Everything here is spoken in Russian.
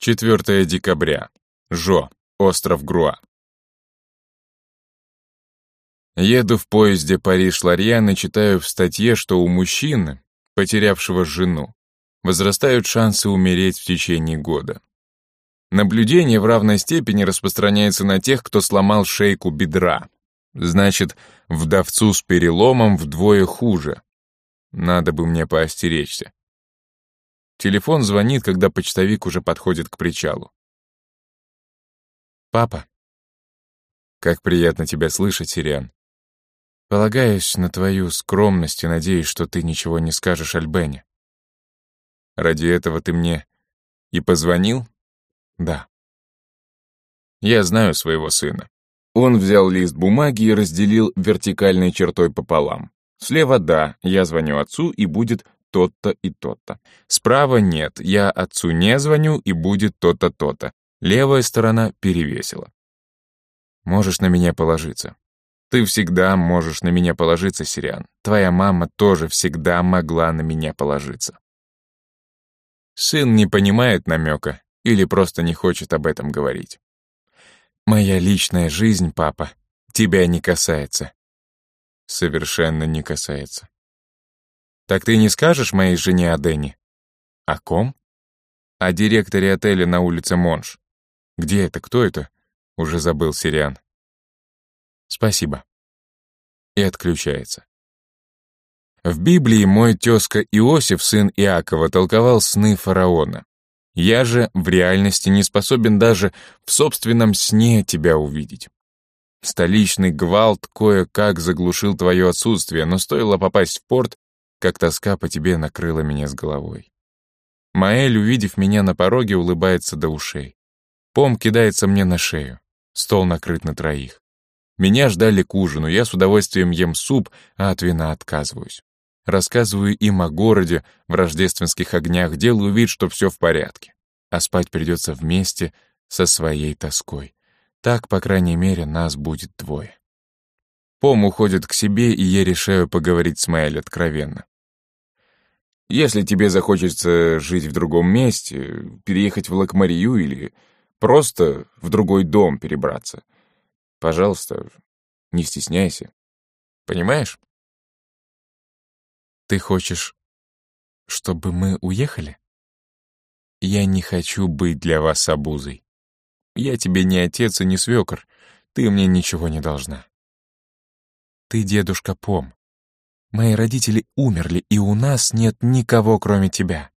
4 декабря. Жо, остров Груа. Еду в поезде Париж-Ларьян и читаю в статье, что у мужчины, потерявшего жену, возрастают шансы умереть в течение года. Наблюдение в равной степени распространяется на тех, кто сломал шейку бедра. Значит, вдовцу с переломом вдвое хуже. Надо бы мне поостеречься. Телефон звонит, когда почтовик уже подходит к причалу. «Папа». «Как приятно тебя слышать, Сириан. Полагаюсь на твою скромность и надеюсь, что ты ничего не скажешь Альбене». «Ради этого ты мне и позвонил?» «Да». «Я знаю своего сына. Он взял лист бумаги и разделил вертикальной чертой пополам. Слева «да», я звоню отцу, и будет тот-то и тот-то. Справа нет, я отцу не звоню, и будет то-то, то-то. Левая сторона перевесила. Можешь на меня положиться. Ты всегда можешь на меня положиться, Сириан. Твоя мама тоже всегда могла на меня положиться. Сын не понимает намека или просто не хочет об этом говорить. Моя личная жизнь, папа, тебя не касается. Совершенно не касается. Так ты не скажешь моей жене о Дэнни? О ком? О директоре отеля на улице Монш. Где это? Кто это? Уже забыл Сириан. Спасибо. И отключается. В Библии мой тезка Иосиф, сын Иакова, толковал сны фараона. Я же в реальности не способен даже в собственном сне тебя увидеть. Столичный гвалт кое-как заглушил твое отсутствие, но стоило попасть в порт, как тоска по тебе накрыла меня с головой. Маэль, увидев меня на пороге, улыбается до ушей. Пом кидается мне на шею. Стол накрыт на троих. Меня ждали к ужину, я с удовольствием ем суп, а от вина отказываюсь. Рассказываю им о городе, в рождественских огнях, делаю вид, что все в порядке. А спать придется вместе со своей тоской. Так, по крайней мере, нас будет двое. Пом уходит к себе, и я решаю поговорить с Мэйль откровенно. Если тебе захочется жить в другом месте, переехать в Лакмарию или просто в другой дом перебраться, пожалуйста, не стесняйся. Понимаешь? Ты хочешь, чтобы мы уехали? Я не хочу быть для вас обузой. Я тебе не отец и не свекор, ты мне ничего не должна. Ты дедушка Пом. Мои родители умерли, и у нас нет никого, кроме тебя.